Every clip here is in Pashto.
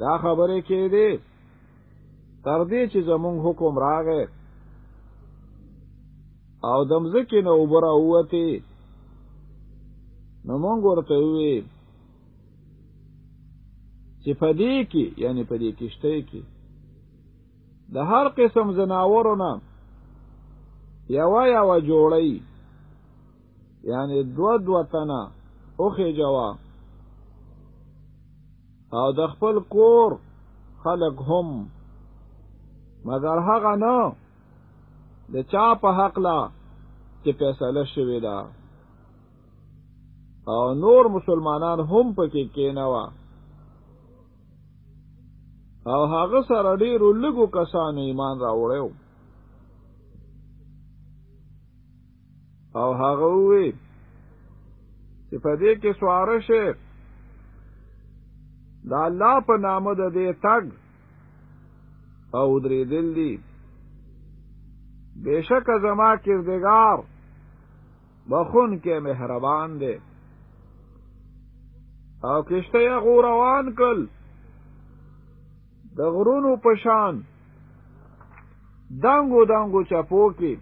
دا خبرې کې دي تر دې چې زمونږ حکم راغې او دمزکې نه وبره ووتې نو مونږ ورته ووې چې په دې کې یعنی په دې کشته کې د هر قسم زناورو نه یو یو جوړی یعنی دو دو تنه اوخې جوا او د خپل کور خلق هم مگر هغه نه د چا په حق لا چې فیصله شوې ده او نور مسلمانان هم پکې کېنوا او هغه سره ډیرو لګو کسانو ایمان راوړیو او هغه وی چې په دې کې سواره شي د الله په نامه د دې تګ او درې دل دي بشک زما کردگار بخون کې مهربان دی او کشته یې غوروان کړل د غرونو په شان دنګو دنګو چپو کې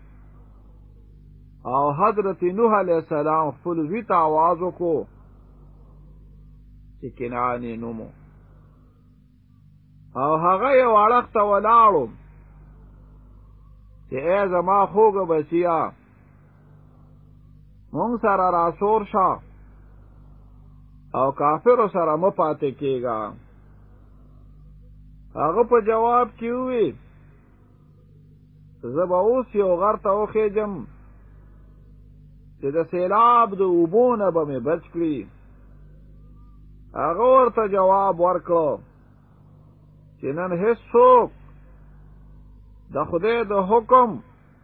او حضرت نوح علیه السلام خپل وی ته आवाज وکړو چې کنعان نومو او هغه یو اړخ ته ولاړو چې ای زما خوګه بسیا مونږ سره راسور شه او کافر سره مو پاتې کېږه هغه په جواب کې وی زبا اوس یو غر ته وخېجم چې د سیلاب د اوبو نه به مې بچ کړي هغه ورته جواب ورکړو چې نن هیڅوک د خدای د حکم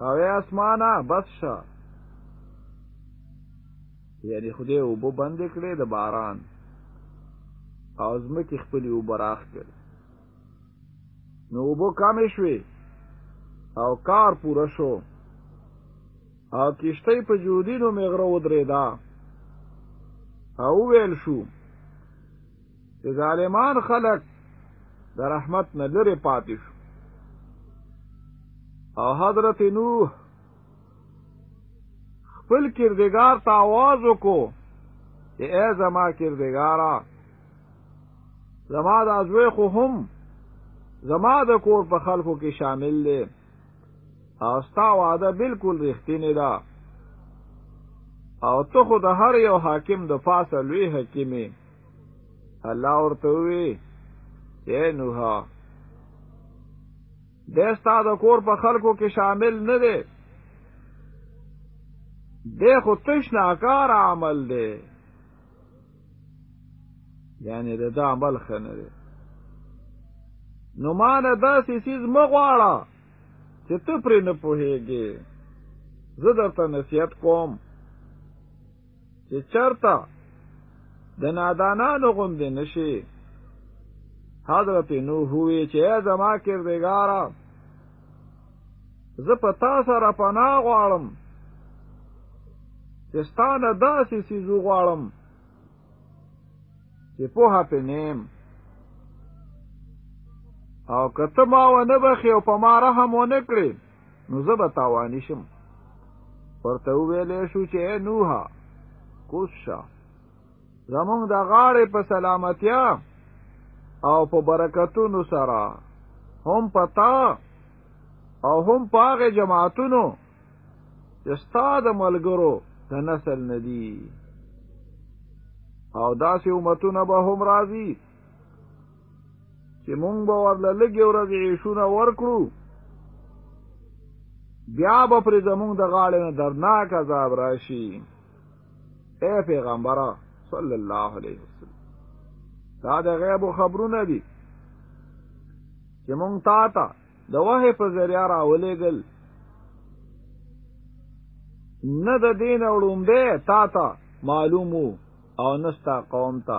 او یا اسمانه بس شه یعنی خدای وبو بند کړي د باران او زمکه خپل وبو راخ کړي نو وبو کم شوي او کار پوره شو او کشته په جودینو مغره ودرېدا او ویل شو چې ظالمان خلق د رحمت نه لرې پاتې شو او حضرت نوح خپل کردګار ته आवाज وکړو چې ای زما کردګارا زما د ازوی خو هم زما د کور په خلکو کې شامل دی او ستا وعده بالکل رښتینی ده او ته خو د هر یو حاکم د فاصل وی حکیمه الله ورته وی اے نوح د استاد کور په خلکو کې شامل نه دی د خو تش ناکار عمل دی یعنی د دا عمل خنه دی نو ما نه داسې سیز مغواړه چې ته پرې نه پوهېږې زه درته نصیحت کوم چې چرته د نادانانو غوندې نشي حضرت نوح وی چې زما کردګارا زه په تا سره پناه غواړم چې ستانه داسې سیزو غواړم چې پوه په نیم او کته ما و نه بخي او په ما رحم و نه کړی نو زه به تاواني شم ورته وویلی شو چې ای نوحه کوز شه زمونږ د غاړې په سلامتیا او په برکتونو سره هم پتا او هم پاغه جماعتونو چې ستا د ملګرو د نسل ندي او داسې امتونه به هم راځي چې مونږ به ورله لږې ورځې عیشونه ورکړو بیا به پرې زمونږ د غاړې نه درناک عذاب راشي اے پیغمبره صلی الله علیه وسلم دا د غیب خبرونه دي چې مونږ تا ته د وحې په ذریعه راولېږل نه د دین وړومبه تا ته معلومو او نستا قوم ته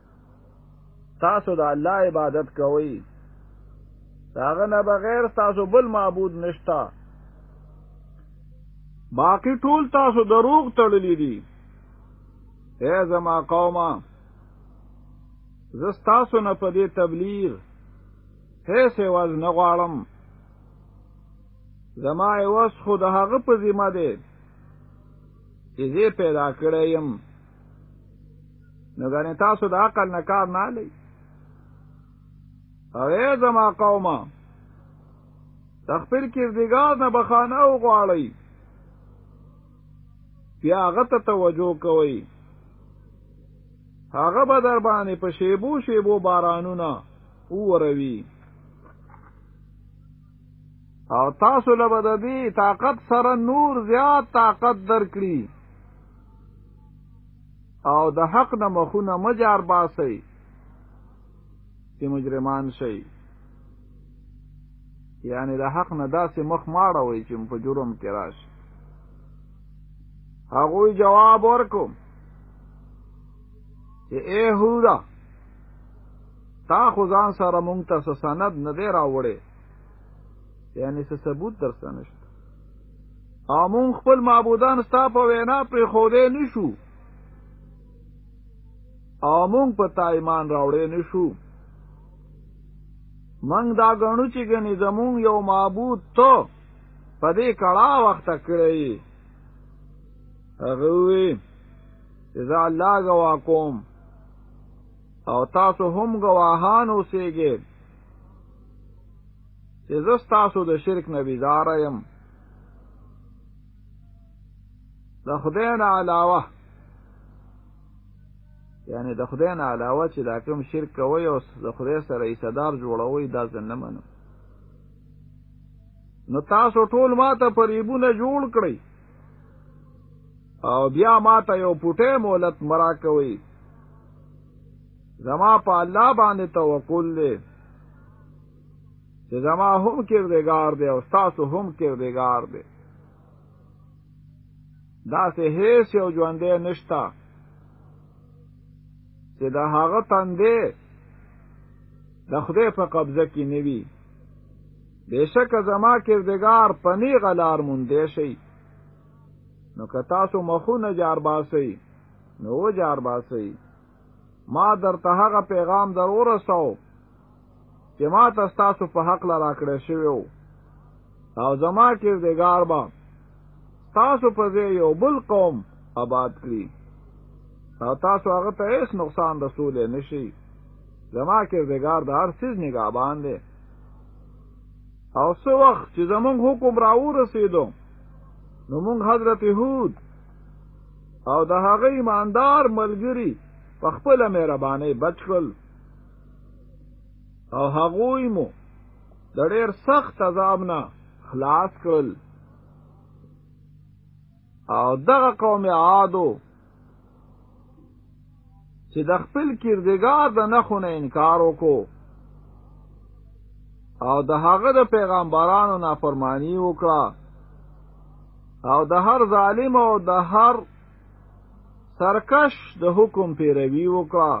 تاسو د الله عبادت کوئ داغه نه بغیر تاسو بل معبود نشتا باقی ټول تاسو دروغ تړلی دي اے زما قومه زستاسو نه په دې تبلیغ هیڅ واز نه غواړم زما ایواز خو د هغه په ذمہ ده چې زه پیدا کړی یم نو غنې تاسو د عقل نه کار نه لې او ای زما قومه تخپل کردګار نه بخانه او غواړی بیا هغه ته توجه کوئ هغه به در باندې په شیبو شیبو بارانونه ووروي او تاسو له بده دي طاقت سره نور زیات طاقت درکړي او د حق نه مخونه مجار باسي چې مجرمان شي یعنی د حق نه داسې مخ ماړه وي چې په جرم کې راشي هغه جواب ورکو چې اے هودا تا خو ځان سره مونږ ته څه سند نه دی راوړی یعنی څه ثبوت درسته نشته او مونږ خپل معبودان ستا په وینا پرې ښودی نه شو او مونږ په تا ایمان راوړی نه شو مونږ دا ګڼو چې ګنې زمونږ یو معبود ته په دې کړا وخته کړی هغه وی چې زه الله ګوا کوم او تاسو هم گواهان اوسېږئ چې زه ستاسو د شرک نه بیزاره یم د خدای نه علاوه یعنی د خدای نه علاوه چې دا کوم شرک کوي او د خدای سره یې صدار جوړوي دا زه نه منم نو تاسو ټول ما ته پریبونه جوړ کړئ او بیا ما ته یو پټه مولت مرا کوي زما په الله باندې توکل دی چې زما هم کردګار دی او تاسو هم کردګار دی دا سه هیڅ یو ژوندې نشتا چې دا هغه تندې د خدای په قبضه کې نیوي بشک زما کردگار پنی غلار مونده شي نو که تاسو مخونه جار باسي نو جار باسي ما درته هغه پیغام ضرور رساو چې ما تاسو په حق لا راکړې شوی او زما کې د ګاربا تاسو په ځای یو بل قوم آباد کړی او تاسو هغه ته هیڅ نقصان رسول نشي زما کې د ګار د هر سیز نگاهبان دی او څو وخت چې زمونږ حکم راو رسیدو نو مونږ حضرت هود او د هغه ایماندار ملګری په خپل مهرباني بچ کړل او هغوی مو د ډېر سخت عذاب نه خلاص کړل او دغه قوم عادو چې د خپل کردګار د نخو نه انکار وکړو او د هغه د پیغمبرانو نافرمانی وکړه او د هر ظالم او د هر سرکش د حکم پیروي وکړه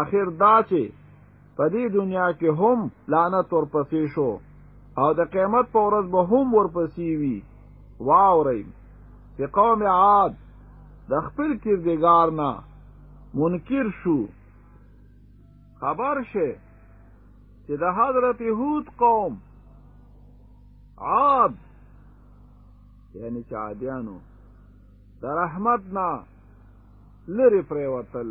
اخر دا چې په دې دنیا کې هم لعنت ورپسې شو او د قیامت په ورځ به هم ورپسې وي واورئ چې قوم عاد د خپل کردګار نه منکر شو خبر شه چې د حضرت هود قوم عاد یعنی چې عادیانو د رحمت نه لري پریوتل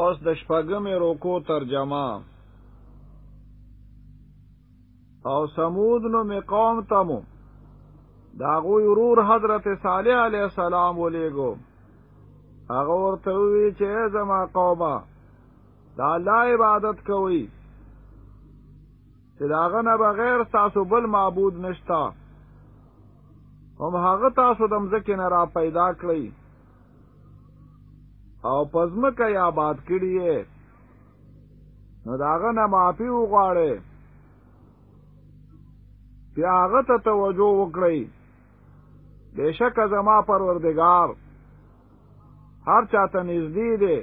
اوس د شپږمې روکو ترجمه او سمود نو می قوم تمو دا غوی ورور حضرت صالح علیہ السلام ولیګو هغه ورته وی چې زما قومه دا الله عبادت کوي چې داغه نه بغیر تاسو بل معبود نشتا هم هغه تاسو د مزکه نه را پیدا کړی او پزمکه یا آباد کړی نو داغه نه معافي وغواړي بیا هغه ته توجه وکړئ بشک زما پروردگار هر چاته نږدې دی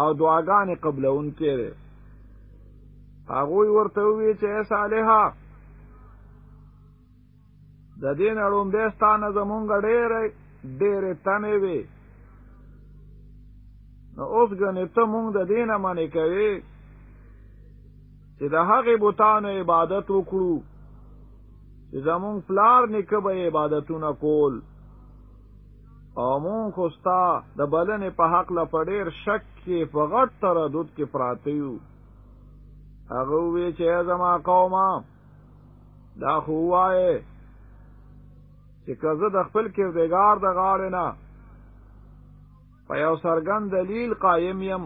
او دعاګانې قبلون کړي هغه ورته وی چې صالحه د دې نه ړومبی ستا نه زمونږ ډېرې ډېرې تمې وې نو اوس ګنې ته مونږ د دې نه منې کوې چې د هغې بوتانو عبادت وکړو چې زمونږ پلار نیکه به عبادتونه کول او مونږ خو ستا د بلنې په حق له په ډېر شک کې په غټ تردد کې پراته یو هغه وی چې زما قومه دا خو وایې چې که زه د خپل کردګار د غاړې نه په یو سرګند دلیل قایم یم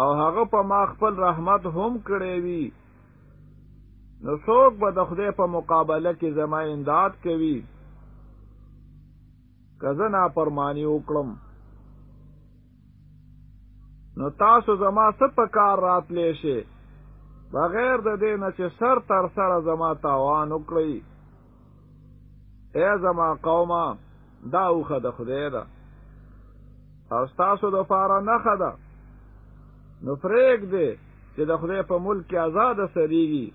او هغه په ما خپل رحمت هم کړی وي نو څوک به د خدای په مقابله کې زما امداد کوي که زه نافرماني وکړم نو تاسو زما څه په کار راتلی شي بغیر د دې نه چې سر تر سره زما تاوان وکړئ ای زما قومه دا اوښه د خدای ده او ستاسو د پاره نخه ده نو فریق دی چې د خدای په ملک کې آزاد سریږي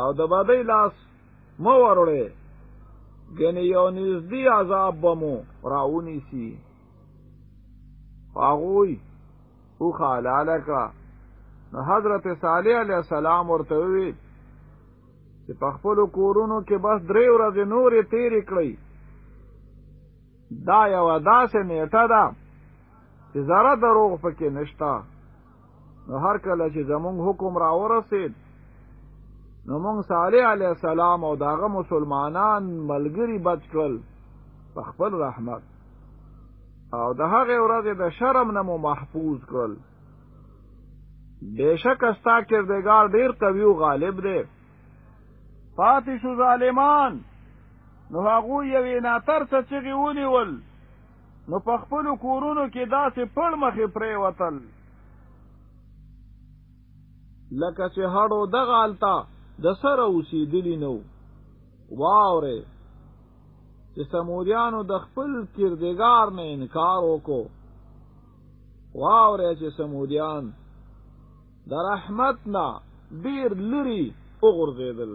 او د بدی لاس مو وروړي ګنې یو نږدې عذاب به مو راونیسي هغوی او خلال کړه نو حضرت صالح علیه السلام ورته وی چې په خپل کورونو کې بس درې ورځې نورې تیرې کړئ دا یو داسې نیټه ده چې زره دروغ پکې نشته نو هر کله چې زمونږ حکم را ورسید نو مونږ صالح علی السلام او داغه مسلمانان ملګری بچ کړل په خپل رحمت او د هغه ورځ د شرم نه مو محفوظ کړل بشک استا کردگار ډیر قوی او غالب دی پاتې شو ظالمان نو هغه یوې ناتر څه چغي ونیول نو په خپل کورونو کې داسې پړ مخې پرې وتل لکه چې هړو دغه التا د سره اوسېدلی نو واوره چې سموریانو د خپل کردګار نه انکار وکړو واوره چې سموریان د رحمت نه ډیر لري وګرځیدل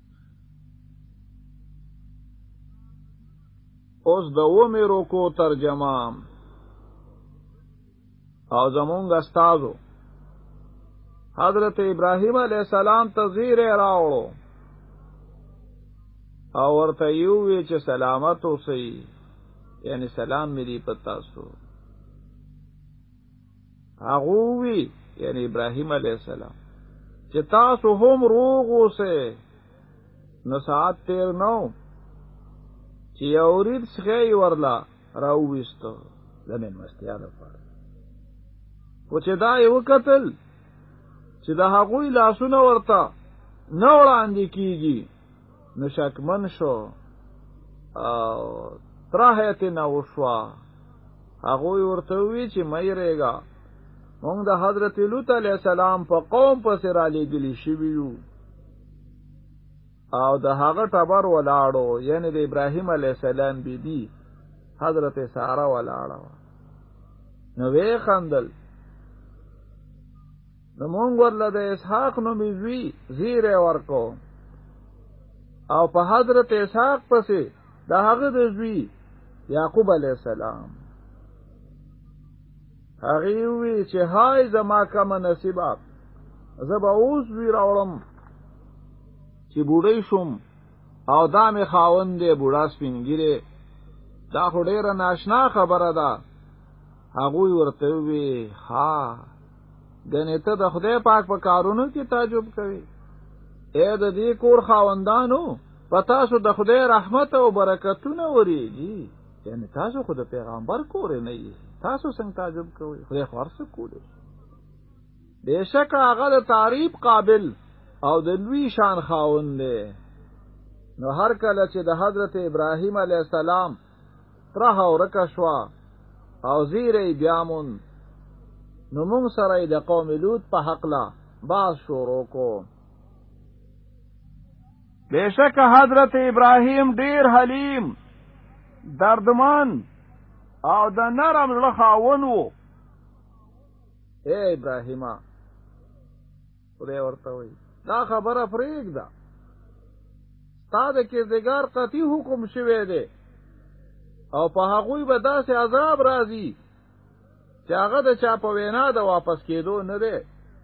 اوس د اومې روکو ترجمه او زمونږ استادو حضرت ابراهیم علی السلام ته زیره راوړو او ورته یو وی چې سلامت اوسئ یعنی سلام مې دی پتا سو هغه وی یعنی ابراهیم علی السلام چې تاسو هم روغ اوسئ نو ساعت تیر نو چې اورید څخه ورلا راوېستو زمين مستیا لپاره او چې دا یو قتل چې د هغوی لاسونه ورته نه وړاندې کیږي نو شکمن شو او تراهیت نه وشوا هغه ورته وی چې مې رېګا مونږ د حضرت لوط علی السلام په قوم پسې را لېګلی شوی یو او د هغه ټبر ولاړو یعنی د ابراهیم علی السلام بیبي بی حضرت ساره ولاړه نو وی خندل نو مونږ ورله د اسحاق نومې زوی زیری ورکو او په حضرت اسحاق پسې د هغه د زوی یعقوب علی السلام هغه وی چې هاي زما کوم نصیب اپ زبا اوس وی راوړم چې بوډۍ شوم او دا مې خاوند دی بوډا سپینګیره دا خو ډیره ناشنا خبره ده هغوی ورته وی ها ګنې ته د خدای پاک په کارونو کې تعجب کوي اے د دې کور خاوندانو په تاسو د خدای رحمت او برکتونه وريږي یعنی تاسو خو د پیغمبر کور نه یې تاسو څنګه تعجب کوئ خدای خو ارسه کولی بشک هغه د تعریف قابل او د لوی شان خاوند دی نو هر کله چې د حضرت ابراهیم علی السلام ترهه ورکه شوه او زیره یې بیا موند نو موږ سره یې د قوم لوط په حقله بعض شروع کو بېشک حضرت ابراهیم ډیر حلیم دردمن او د نرم زړه خاون و اے ابراهیمه خدای ورته وي دا خبره پرېګ ده تا د کردګار قطعي حکم شوی دی او په هغوی به داسې عذاب راځي چې هغه د چا په وینا د واپس کېدو نه دی